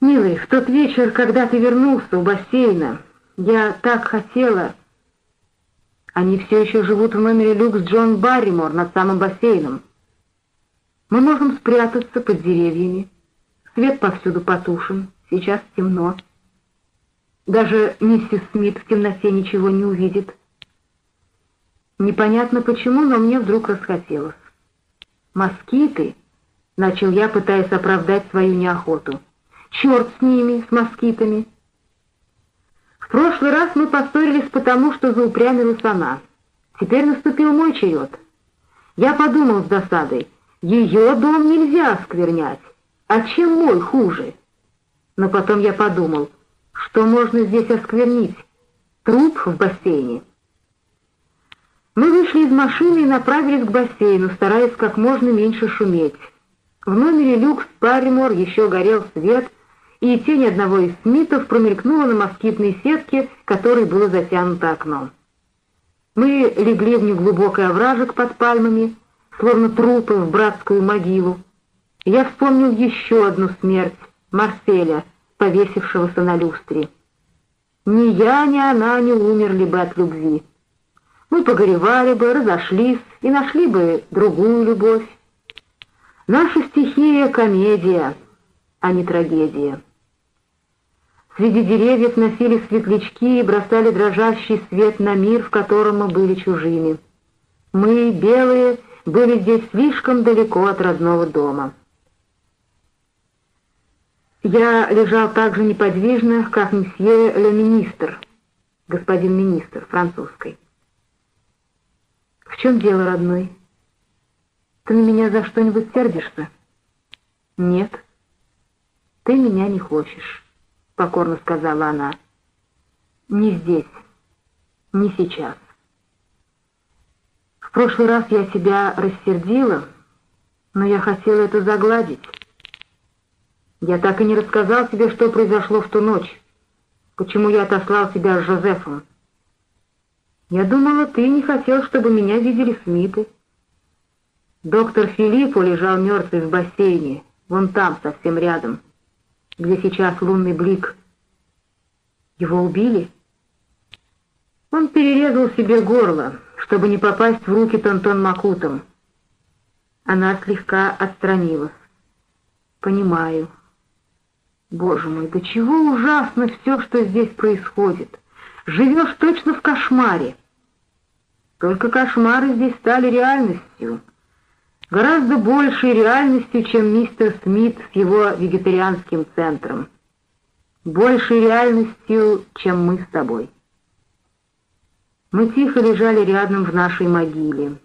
Милый, в тот вечер, когда ты вернулся у бассейна, я так хотела... Они все еще живут в номере люкс Джон Барримор над самым бассейном. Мы можем спрятаться под деревьями. Свет повсюду потушен, сейчас темно. Даже миссис Смит в темноте ничего не увидит. Непонятно почему, но мне вдруг расхотелось. «Москиты?» — начал я, пытаясь оправдать свою неохоту. «Черт с ними, с москитами!» В прошлый раз мы поссорились потому, что заупрямилась она. Теперь наступил мой черед. Я подумал с досадой, ее дом нельзя осквернять, а чем мой хуже? Но потом я подумал, что можно здесь осквернить? Труп в бассейне. Мы вышли из машины и направились к бассейну, стараясь как можно меньше шуметь. В номере люкс Парримор еще горел свет, и тень одного из Смитов промелькнула на москитной сетке, которой было затянуто окно. Мы легли в неглубокий овражек под пальмами, словно трупы в братскую могилу. Я вспомнил еще одну смерть — Марселя, повесившегося на люстре. Ни я, ни она не умерли бы от любви. Мы погоревали бы, разошлись и нашли бы другую любовь. Наша стихия — комедия, а не трагедия. Среди деревьев носили светлячки и бросали дрожащий свет на мир, в котором мы были чужими. Мы, белые, были здесь слишком далеко от родного дома. Я лежал так же неподвижно, как месье ле министр, господин министр французской. «В чем дело, родной? Ты на меня за что-нибудь сердишься?» «Нет, ты меня не хочешь», — покорно сказала она. «Не здесь, не сейчас. В прошлый раз я тебя рассердила, но я хотела это загладить. Я так и не рассказал тебе, что произошло в ту ночь, почему я отослал тебя с Жозефом. Я думала, ты не хотел, чтобы меня видели Смиты. Доктор Филиппо лежал мертвый в бассейне, вон там, совсем рядом, где сейчас лунный блик. Его убили? Он перерезал себе горло, чтобы не попасть в руки Тонтон Макутом. Она слегка отстранилась. «Понимаю. Боже мой, до чего ужасно все, что здесь происходит. Живешь точно в кошмаре. Только кошмары здесь стали реальностью. Гораздо большей реальностью, чем мистер Смит с его вегетарианским центром. Большей реальностью, чем мы с тобой. Мы тихо лежали рядом в нашей могиле.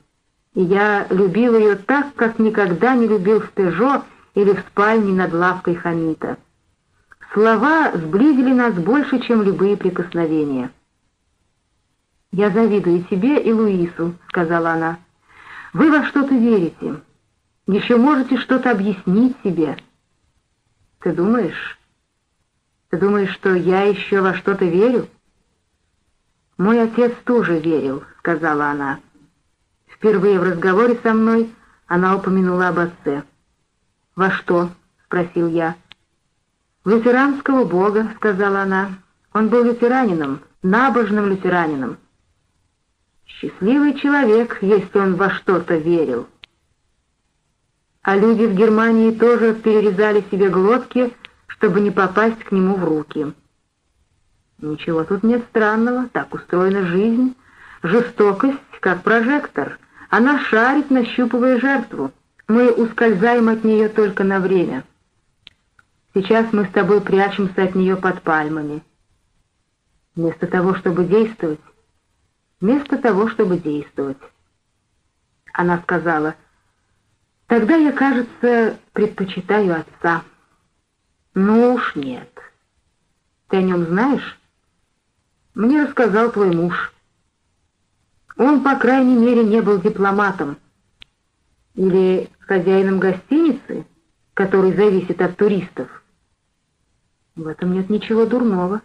И я любил ее так, как никогда не любил в Пежо или в спальне над лавкой Хамита. Слова сблизили нас больше, чем любые прикосновения. «Я завидую тебе и Луису», — сказала она. «Вы во что-то верите. Еще можете что-то объяснить себе». «Ты думаешь? Ты думаешь, что я еще во что-то верю?» «Мой отец тоже верил», — сказала она. Впервые в разговоре со мной она упомянула об отце. «Во что?» — спросил я. «В лютеранского бога», — сказала она. «Он был лютеранином, набожным лютеранином. Счастливый человек, если он во что-то верил. А люди в Германии тоже перерезали себе глотки, чтобы не попасть к нему в руки. Ничего тут нет странного, так устроена жизнь. Жестокость, как прожектор. Она шарит, нащупывая жертву. Мы ускользаем от нее только на время. Сейчас мы с тобой прячемся от нее под пальмами. Вместо того, чтобы действовать, вместо того, чтобы действовать. Она сказала, «Тогда я, кажется, предпочитаю отца». «Ну уж нет. Ты о нем знаешь?» «Мне рассказал твой муж. Он, по крайней мере, не был дипломатом. Или хозяином гостиницы, который зависит от туристов. В этом нет ничего дурного»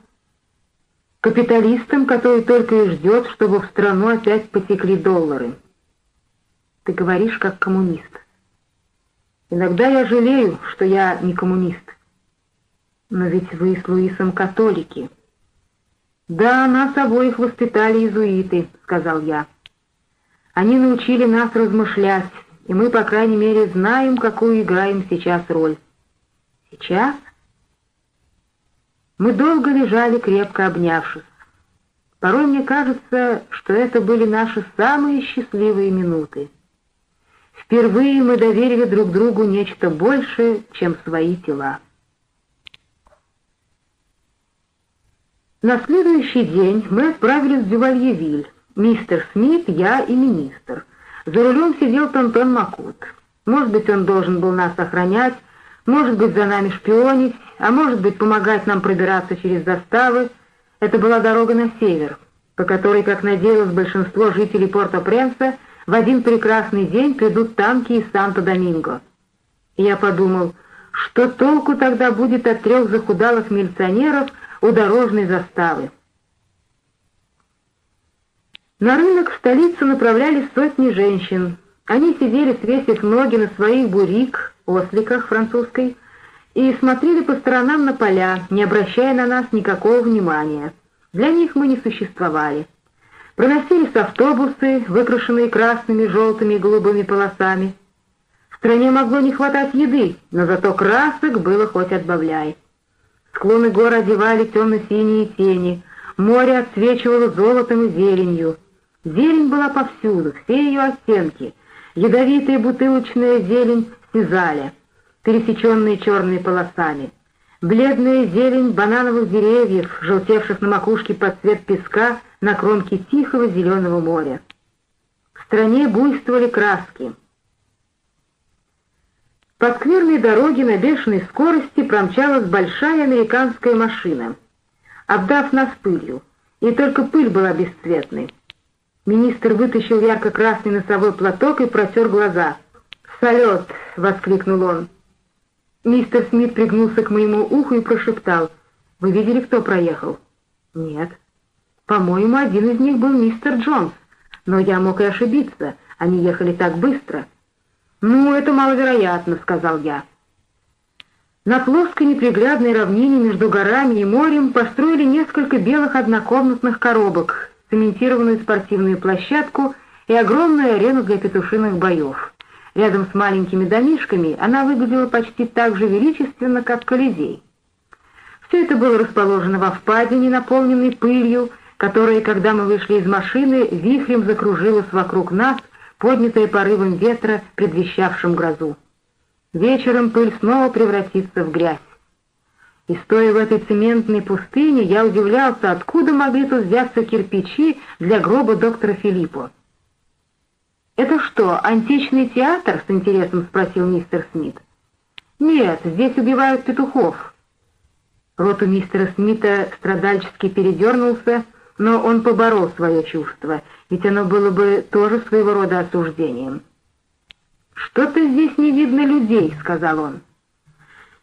капиталистом, который только и ждет, чтобы в страну опять потекли доллары. Ты говоришь как коммунист. Иногда я жалею, что я не коммунист. «Но ведь вы с Луисом католики». «Да, нас обоих воспитали иезуиты», — сказал я. «Они научили нас размышлять, и мы, по крайней мере, знаем, какую играем сейчас роль». «Сейчас?» Мы долго лежали, крепко обнявшись. Порой мне кажется, что это были наши самые счастливые минуты. Впервые мы доверили друг другу нечто большее, чем свои тела. На следующий день мы отправились в Дювальевиль. Мистер Смит, я и министр. За рулем сидел Тонтон Макут. Может быть, он должен был нас охранять, может быть, за нами шпионить, а может быть, помогать нам пробираться через заставы. Это была дорога на север, по которой, как надеялось большинство жителей Порто-Пренса, в один прекрасный день придут танки из Санто-Доминго. Я подумал, что толку тогда будет от трех захудалых милиционеров у дорожной заставы. На рынок в столицу направлялись сотни женщин. Они сидели, свесив ноги на своих бурик, осликах французской, и смотрели по сторонам на поля, не обращая на нас никакого внимания. Для них мы не существовали. Проносились автобусы, выкрашенные красными, желтыми и голубыми полосами. В стране могло не хватать еды, но зато красок было хоть отбавляй. Склоны гор одевали темно-синие тени, море отсвечивало золотом и зеленью. Зелень была повсюду, все ее оттенки, ядовитая бутылочная зелень сизаля, пересеченные черными полосами, бледная зелень банановых деревьев, желтевших на макушке под цвет песка на кромке тихого зеленого моря. В стране буйствовали краски — по скверной дороге на бешеной скорости промчалась большая американская машина, обдав нас пылью, и только пыль была бесцветной. Министр вытащил ярко-красный носовой платок и протер глаза. «Салют!» — воскликнул он. Мистер Смит пригнулся к моему уху и прошептал. «Вы видели, кто проехал?» «Нет». «По-моему, один из них был мистер Джонс, но я мог и ошибиться, они ехали так быстро». «Ну, это маловероятно», — сказал я. На плоской неприглядной равнине между горами и морем построили несколько белых однокомнатных коробок, цементированную спортивную площадку и огромную арену для петушиных боев. Рядом с маленькими домишками она выглядела почти так же величественно, как Колизей. Все это было расположено во впадине, наполненной пылью, которая, когда мы вышли из машины, вихрем закружилась вокруг нас, поднятая порывом ветра, предвещавшим грозу. Вечером пыль снова превратится в грязь. И стоя в этой цементной пустыне, я удивлялся, откуда могли тут взяться кирпичи для гроба доктора Филиппо. «Это что, античный театр?» — с интересом спросил мистер Смит. «Нет, здесь убивают петухов». Рот у мистера Смита страдальчески передернулся, но он поборол свое чувство — ведь оно было бы тоже своего рода осуждением. «Что-то здесь не видно людей», — сказал он.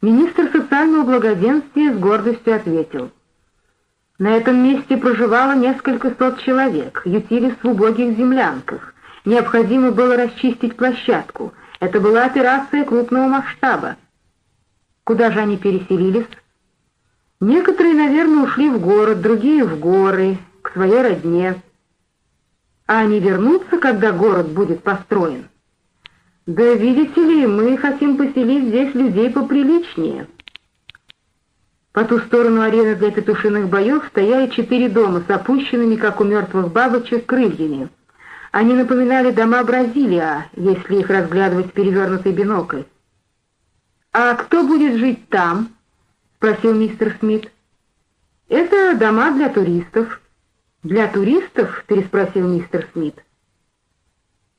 Министр социального благоденствия с гордостью ответил. На этом месте проживало несколько сот человек, ютились в убогих землянках. Необходимо было расчистить площадку. Это была операция крупного масштаба. Куда же они переселились? Некоторые, наверное, ушли в город, другие — в горы, к своей родне а они вернутся, когда город будет построен. Да видите ли, мы хотим поселить здесь людей поприличнее. По ту сторону арены для петушиных боев стояли четыре дома с опущенными, как у мертвых бабочек, крыльями. Они напоминали дома Бразилия, если их разглядывать в перевернутый бинокль. «А кто будет жить там?» — спросил мистер Смит. «Это дома для туристов». «Для туристов?» — переспросил мистер Смит.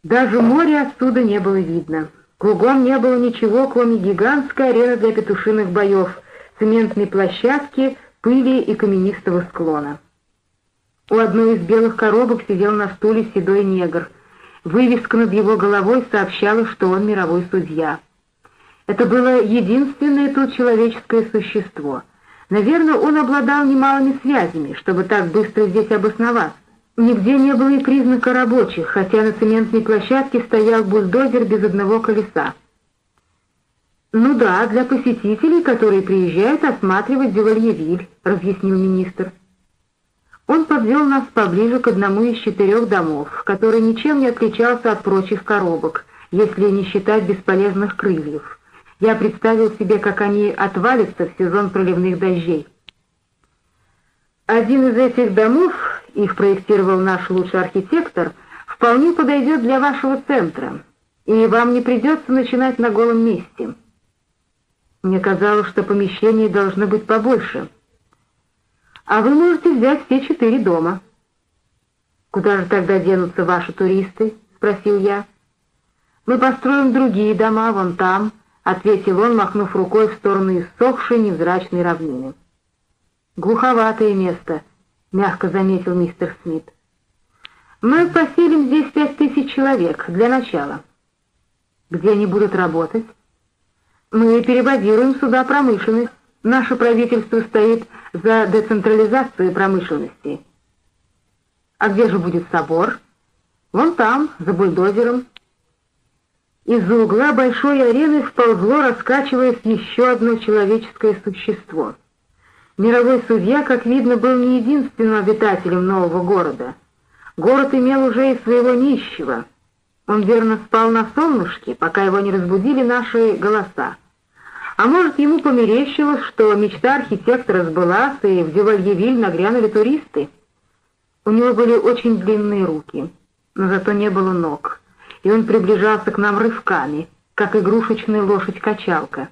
Даже море отсюда не было видно. Кругом не было ничего, кроме гигантской арены для петушиных боев, цементной площадки, пыли и каменистого склона. У одной из белых коробок сидел на стуле седой негр. Вывеска над его головой сообщала, что он мировой судья. Это было единственное тут человеческое существо — Наверное, он обладал немалыми связями, чтобы так быстро здесь обосноваться. Нигде не было и признака рабочих, хотя на цементной площадке стоял бульдозер без одного колеса. «Ну да, для посетителей, которые приезжают осматривать Дювальевиль», — разъяснил министр. Он подвел нас поближе к одному из четырех домов, который ничем не отличался от прочих коробок, если не считать бесполезных крыльев. Я представил себе, как они отвалятся в сезон проливных дождей. Один из этих домов, их проектировал наш лучший архитектор, вполне подойдет для вашего центра, и вам не придется начинать на голом месте. Мне казалось, что помещений должно быть побольше. А вы можете взять все четыре дома. «Куда же тогда денутся ваши туристы?» — спросил я. «Мы построим другие дома вон там», — ответил он, махнув рукой в сторону иссохшей невзрачной равнины. «Глуховатое место», — мягко заметил мистер Смит. «Мы поселим здесь пять тысяч человек для начала. Где они будут работать?» Мы переводируем сюда промышленность. Наше правительство стоит за децентрализацию промышленности. А где же будет собор? Вон там, за бульдозером. Из-за угла большой арены вползло, раскачиваясь, еще одно человеческое существо. Мировой судья, как видно, был не единственным обитателем нового города. Город имел уже и своего нищего — он верно спал на солнышке, пока его не разбудили наши голоса. А может, ему померещилось, что мечта архитектора сбылась, и в Дювальевиль нагрянули туристы? У него были очень длинные руки, но зато не было ног, и он приближался к нам рывками, как игрушечная лошадь-качалка.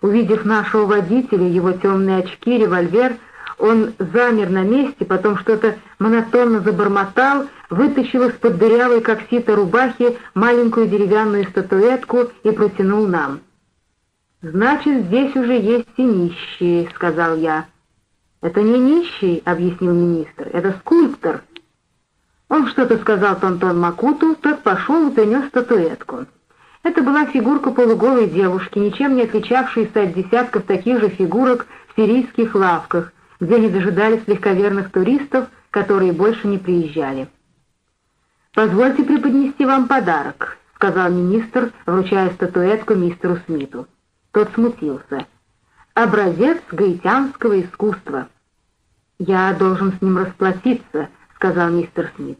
Увидев нашего водителя, его темные очки, револьвер — он замер на месте, потом что-то монотонно забормотал, вытащил из-под дырявой, как сито рубахи, маленькую деревянную статуэтку и протянул нам. «Значит, здесь уже есть и нищие», — сказал я. «Это не нищий», — объяснил министр, — «это скульптор». Он что-то сказал Тонтон Макуту, тот пошел и принес статуэтку. Это была фигурка полуголой девушки, ничем не отличавшаяся от десятков таких же фигурок в сирийских лавках, где они дожидались легковерных туристов, которые больше не приезжали. «Позвольте преподнести вам подарок», — сказал министр, вручая статуэтку мистеру Смиту. Тот смутился. «Образец гаитянского искусства». «Я должен с ним расплатиться», — сказал мистер Смит.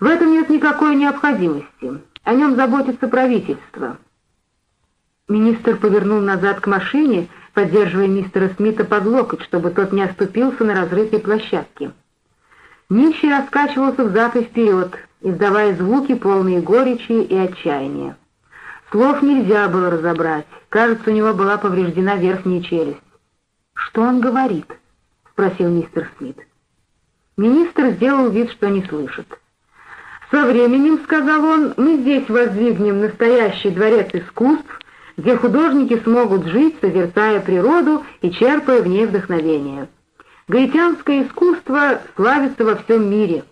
«В этом нет никакой необходимости. О нем заботится правительство». Министр повернул назад к машине, поддерживая мистера Смита под локоть, чтобы тот не оступился на разрытой площадке. Нищий раскачивался взад и вперед, издавая звуки, полные горечи и отчаяния. Слов нельзя было разобрать, кажется, у него была повреждена верхняя челюсть. «Что он говорит?» — спросил мистер Смит. Министр сделал вид, что не слышит. «Со временем, — сказал он, — мы здесь воздвигнем настоящий дворец искусств, где художники смогут жить, созерцая природу и черпая в ней вдохновение. Гаитянское искусство славится во всем мире.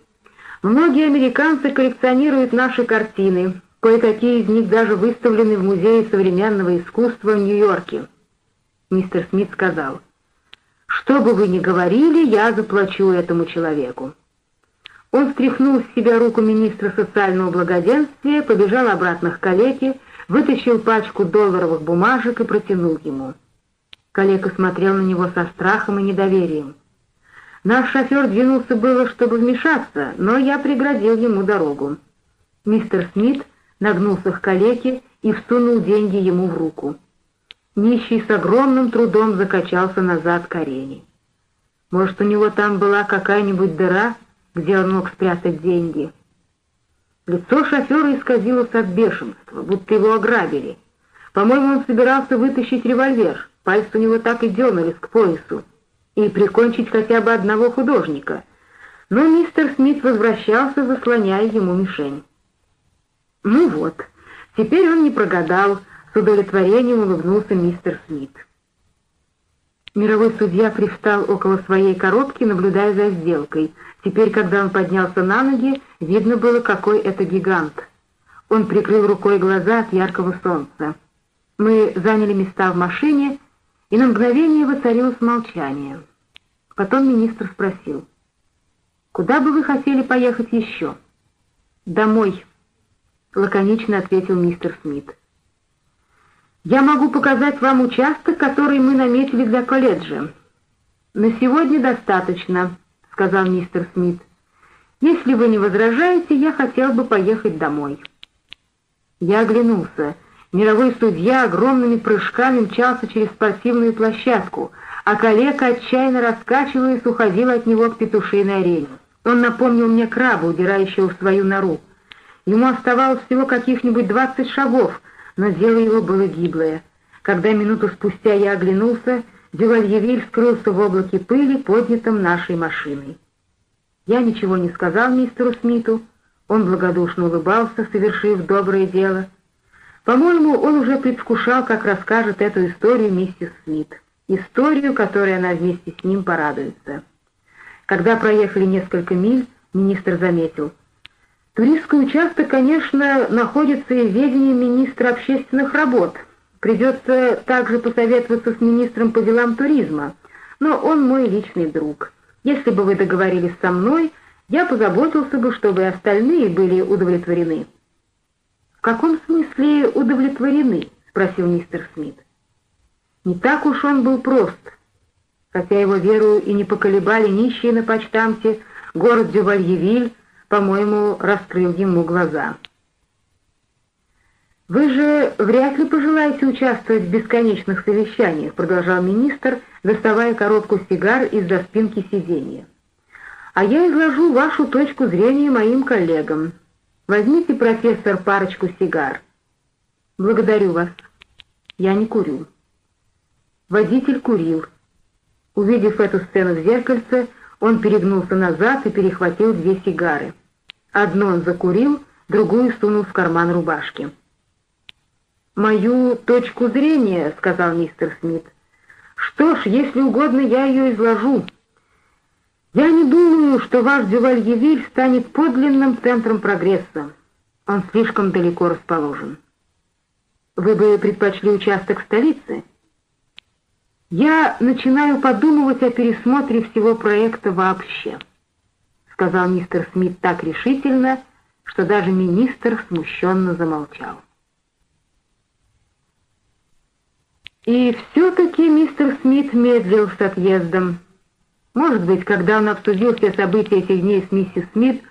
Многие американцы коллекционируют наши картины, кое-какие из них даже выставлены в Музее современного искусства в Нью-Йорке. Мистер Смит сказал, «Что бы вы ни говорили, я заплачу этому человеку». Он стряхнул с себя руку министра социального благоденствия, побежал обратно к калеке, вытащил пачку долларовых бумажек и протянул ему. Коллега смотрел на него со страхом и недоверием. Наш шофер двинулся было, чтобы вмешаться, но я преградил ему дорогу. Мистер Смит нагнулся к калеке и всунул деньги ему в руку. Нищий с огромным трудом закачался назад к арене. Может, у него там была какая-нибудь дыра, где он мог спрятать деньги? Лицо шофера исказилось от бешенства, будто его ограбили. По-моему, он собирался вытащить револьвер, пальцы у него так и дернулись к поясу, и прикончить хотя бы одного художника. Но мистер Смит возвращался, заслоняя ему мишень. Ну вот, теперь он не прогадал, с удовлетворением улыбнулся мистер Смит. Мировой судья привстал около своей коробки, наблюдая за сделкой. Теперь, когда он поднялся на ноги, видно было, какой это гигант. Он прикрыл рукой глаза от яркого солнца. Мы заняли места в машине, и на мгновение воцарилось молчание. Потом министр спросил, «Куда бы вы хотели поехать еще?» «Домой», — лаконично ответил мистер Смит. Я могу показать вам участок, который мы наметили для колледжа. На сегодня достаточно, сказал мистер Смит. Если вы не возражаете, я хотел бы поехать домой. Я оглянулся. Мировой судья огромными прыжками мчался через спортивную площадку, а коллега, отчаянно раскачиваясь, уходил от него к петушиной арене. Он напомнил мне краба, удирающего в свою нору. Ему оставалось всего каких-нибудь двадцать шагов, но дело его было гиблое. Когда минуту спустя я оглянулся, Дювальевиль скрылся в облаке пыли, поднятом нашей машиной. Я ничего не сказал мистеру Смиту, он благодушно улыбался, совершив доброе дело. По-моему, он уже предвкушал, как расскажет эту историю миссис Смит, историю, которой она вместе с ним порадуется. Когда проехали несколько миль, министр заметил — Туристский участок, конечно, находится и в ведении министра общественных работ. Придется также посоветоваться с министром по делам туризма, но он мой личный друг. Если бы вы договорились со мной, я позаботился бы, чтобы остальные были удовлетворены». «В каком смысле удовлетворены?» — спросил мистер Смит. Не так уж он был прост. Хотя его веру и не поколебали нищие на почтамте, город Дювальевиль, по-моему, раскрыл ему глаза. «Вы же вряд ли пожелаете участвовать в бесконечных совещаниях», продолжал министр, доставая коробку сигар из-за спинки сиденья. «А я изложу вашу точку зрения моим коллегам. Возьмите, профессор, парочку сигар». «Благодарю вас. Я не курю». Водитель курил. Увидев эту сцену в зеркальце, он перегнулся назад и перехватил две сигары. Одну он закурил, другую сунул в карман рубашки. «Мою точку зрения», — сказал мистер Смит. «Что ж, если угодно, я ее изложу. Я не думаю, что ваш Дювальевиль станет подлинным центром прогресса. Он слишком далеко расположен. Вы бы предпочли участок столицы?» «Я начинаю подумывать о пересмотре всего проекта вообще», — сказал мистер Смит так решительно, что даже министр смущенно замолчал. И все-таки мистер Смит медлил с отъездом. Может быть, когда он обсудил все события этих дней с миссис Смит,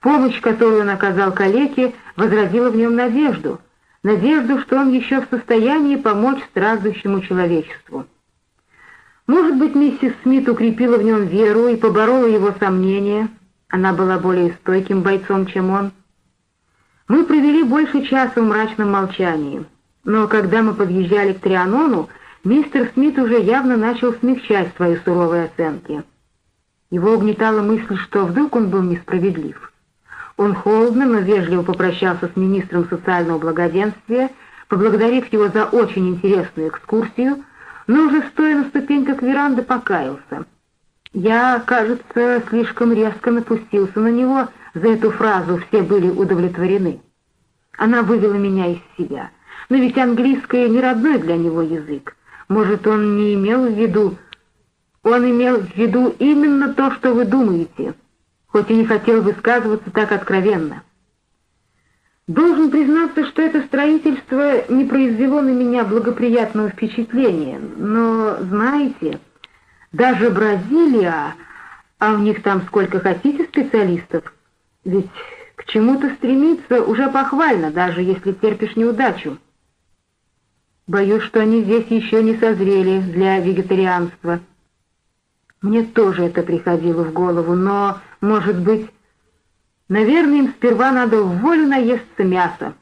помощь, которую он оказал калеке, возразила в нем надежду, надежду, что он еще в состоянии помочь страждущему человечеству. Может быть, миссис Смит укрепила в нем веру и поборола его сомнения. Она была более стойким бойцом, чем он. Мы провели больше часа в мрачном молчании. Но когда мы подъезжали к Трианону, мистер Смит уже явно начал смягчать свои суровые оценки. Его угнетала мысль, что вдруг он был несправедлив. Он холодно, но вежливо попрощался с министром социального благоденствия, поблагодарив его за очень интересную экскурсию, но уже стоя на ступеньках веранды покаялся. Я, кажется, слишком резко напустился на него, за эту фразу все были удовлетворены. Она вывела меня из себя. Но ведь английское не родной для него язык. Может, он не имел в виду... Он имел в виду именно то, что вы думаете, хоть и не хотел высказываться так откровенно. Должен признаться, что это строительство не произвело на меня благоприятного впечатления, но, знаете, даже Бразилия, а у них там сколько хотите специалистов, ведь к чему-то стремиться уже похвально, даже если терпишь неудачу. Боюсь, что они здесь еще не созрели для вегетарианства. Мне тоже это приходило в голову, но, может быть, Наверное, им сперва надо в волю наесться мяса.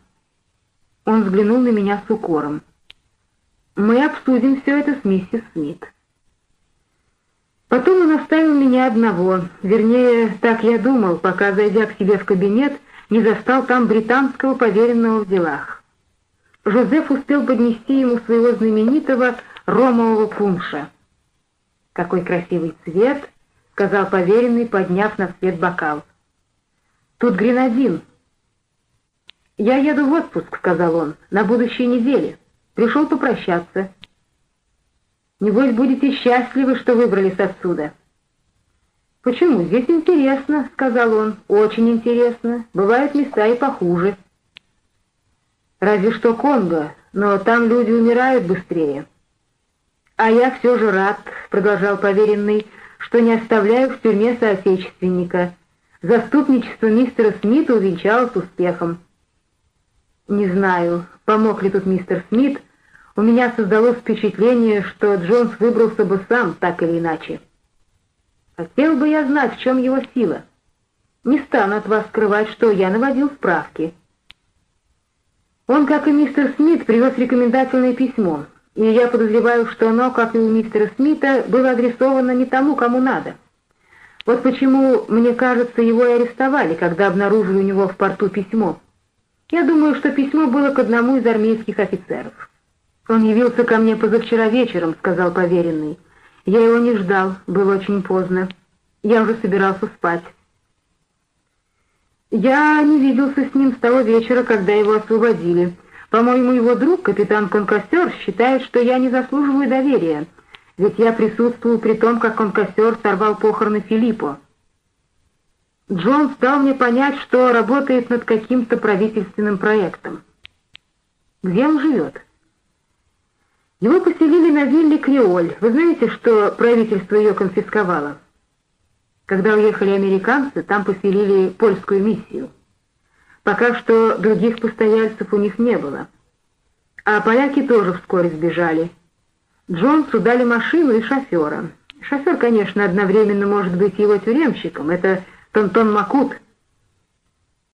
Он взглянул на меня с укором. Мы обсудим все это с миссис Смит. Потом он оставил меня одного, вернее, так я думал, пока, зайдя к себе в кабинет, не застал там британского поверенного в делах. Жозеф успел поднести ему своего знаменитого ромового пунша. «Какой красивый цвет!» — сказал поверенный, подняв на свет бокал. Тут гренадин». «Я еду в отпуск», — сказал он, — «на будущей неделе. Пришел попрощаться». «Небось, будете счастливы, что выбрались отсюда». «Почему? Здесь интересно», — сказал он. «Очень интересно. Бывают места и похуже». «Разве что Конго, но там люди умирают быстрее. А я все же рад, продолжал поверенный, что не оставляю в тюрьме соотечественника. Заступничество мистера Смита увенчалось успехом. Не знаю, помог ли тут мистер Смит, у меня создалось впечатление, что Джонс выбрался бы сам, так или иначе. Хотел бы я знать, в чем его сила. Не стану от вас скрывать, что я наводил справки. Он, как и мистер Смит, привез рекомендательное письмо, и я подозреваю, что оно, как и у мистера Смита, было адресовано не тому, кому надо. Вот почему, мне кажется, его и арестовали, когда обнаружили у него в порту письмо. Я думаю, что письмо было к одному из армейских офицеров. «Он явился ко мне позавчера вечером», — сказал поверенный. «Я его не ждал, было очень поздно. Я уже собирался спать». «Я не виделся с ним с того вечера, когда его освободили. По-моему, его друг, капитан Конкостер, считает, что я не заслуживаю доверия, ведь я присутствовал при том, как Конкостер сорвал похороны Филиппо. Джонс дал мне понять, что работает над каким-то правительственным проектом. Где он живет? Его поселили на вилле Креоль. Вы знаете, что правительство ее конфисковало? Когда уехали американцы, там поселили польскую миссию. Пока что других постояльцев у них не было. А поляки тоже вскоре сбежали. Джонсу дали машину и шофера. Шофер, конечно, одновременно может быть его тюремщиком. Это Тонтон Макут —